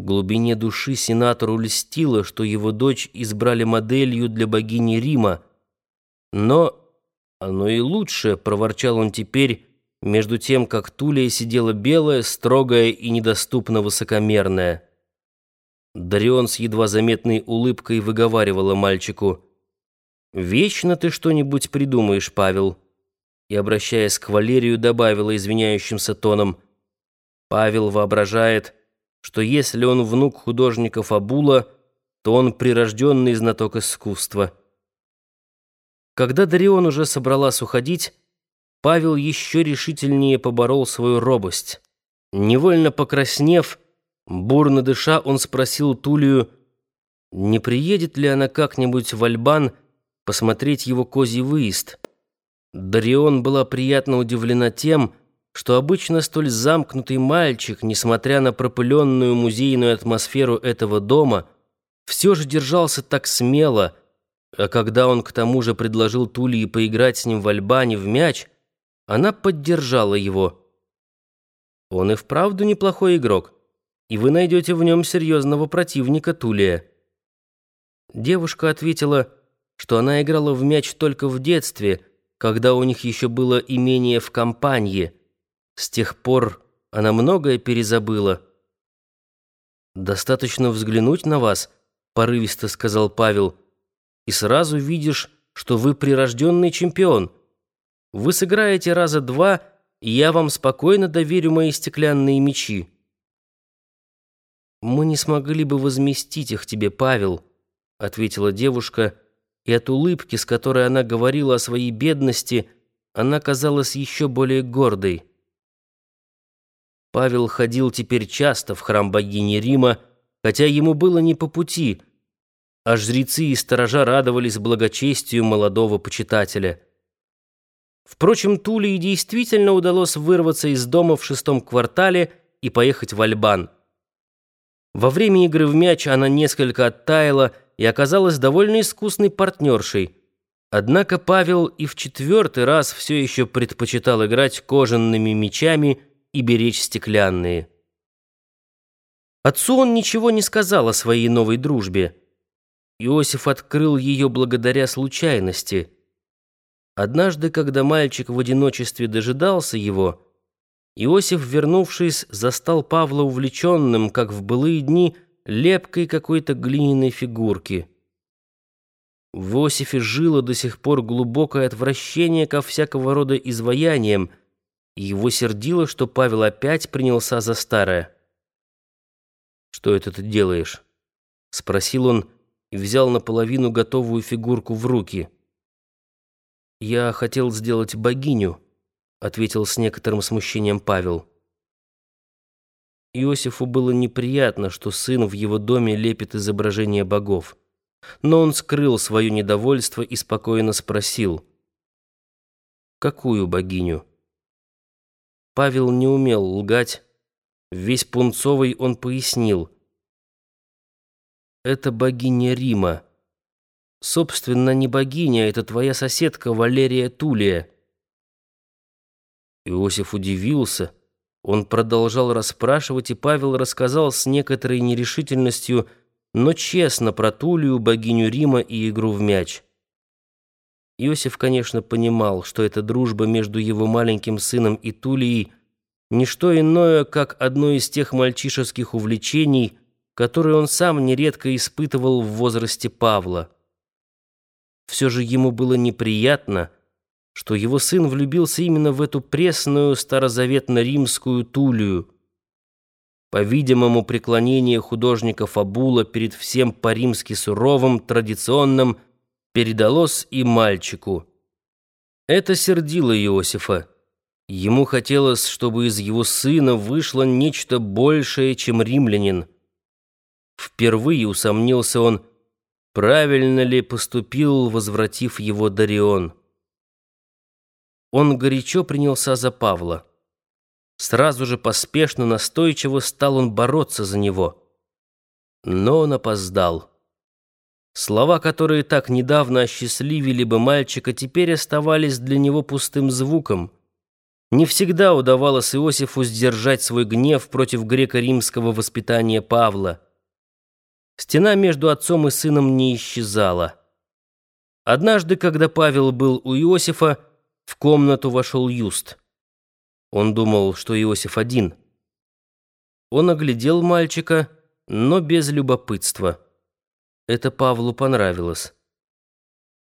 В глубине души сенатору льстило, что его дочь избрали моделью для богини Рима. Но оно и лучше, проворчал он теперь, между тем, как Тулия сидела белая, строгая и недоступно высокомерная. Дарион с едва заметной улыбкой выговаривала мальчику. «Вечно ты что-нибудь придумаешь, Павел». И, обращаясь к Валерию, добавила извиняющимся тоном. «Павел воображает, что если он внук художника Фабула, то он прирожденный знаток искусства. Когда Дарион уже собралась уходить, Павел еще решительнее поборол свою робость. Невольно покраснев, бурно дыша, он спросил Тулию, не приедет ли она как-нибудь в Альбан посмотреть его козий выезд. Дарион была приятно удивлена тем, что обычно столь замкнутый мальчик, несмотря на пропыленную музейную атмосферу этого дома, все же держался так смело, а когда он к тому же предложил Тулии поиграть с ним в Альбане в мяч, она поддержала его. Он и вправду неплохой игрок, и вы найдете в нем серьезного противника Тулия. Девушка ответила, что она играла в мяч только в детстве, когда у них еще было имение в компании – с тех пор она многое перезабыла. «Достаточно взглянуть на вас», — порывисто сказал Павел, «и сразу видишь, что вы прирожденный чемпион. Вы сыграете раза два, и я вам спокойно доверю мои стеклянные мечи». «Мы не смогли бы возместить их тебе, Павел», — ответила девушка, и от улыбки, с которой она говорила о своей бедности, она казалась еще более гордой. Павел ходил теперь часто в храм богини Рима, хотя ему было не по пути, а жрецы и сторожа радовались благочестию молодого почитателя. Впрочем, Тулии действительно удалось вырваться из дома в шестом квартале и поехать в Альбан. Во время игры в мяч она несколько оттаяла и оказалась довольно искусной партнершей. Однако Павел и в четвертый раз все еще предпочитал играть кожаными мячами – и беречь стеклянные. Отцу он ничего не сказал о своей новой дружбе. Иосиф открыл ее благодаря случайности. Однажды, когда мальчик в одиночестве дожидался его, Иосиф, вернувшись, застал Павла увлеченным, как в былые дни, лепкой какой-то глиняной фигурки. В Иосифе жило до сих пор глубокое отвращение ко всякого рода изваяниям, и его сердило, что Павел опять принялся за старое. «Что это ты делаешь?» — спросил он и взял наполовину готовую фигурку в руки. «Я хотел сделать богиню», — ответил с некоторым смущением Павел. Иосифу было неприятно, что сын в его доме лепит изображения богов. Но он скрыл свое недовольство и спокойно спросил. «Какую богиню?» Павел не умел лгать. Весь пунцовый он пояснил. «Это богиня Рима. Собственно, не богиня, это твоя соседка Валерия Тулия». Иосиф удивился. Он продолжал расспрашивать, и Павел рассказал с некоторой нерешительностью, но честно про Тулию, богиню Рима и игру в мяч. Иосиф, конечно, понимал, что эта дружба между его маленьким сыном и Тулией не что иное, как одно из тех мальчишеских увлечений, которые он сам нередко испытывал в возрасте Павла. Все же ему было неприятно, что его сын влюбился именно в эту пресную старозаветно-римскую Тулию. По-видимому, преклонение художника Фабула перед всем по-римски суровым, традиционным – передалось и мальчику. Это сердило Иосифа. Ему хотелось, чтобы из его сына вышло нечто большее, чем римлянин. Впервые усомнился он, правильно ли поступил, возвратив его Дарион. Он горячо принялся за Павла. Сразу же поспешно, настойчиво стал он бороться за него. Но он опоздал. Слова, которые так недавно осчастливили бы мальчика, теперь оставались для него пустым звуком. Не всегда удавалось Иосифу сдержать свой гнев против греко-римского воспитания Павла. Стена между отцом и сыном не исчезала. Однажды, когда Павел был у Иосифа, в комнату вошел Юст. Он думал, что Иосиф один. Он оглядел мальчика, но без любопытства. Это Павлу понравилось.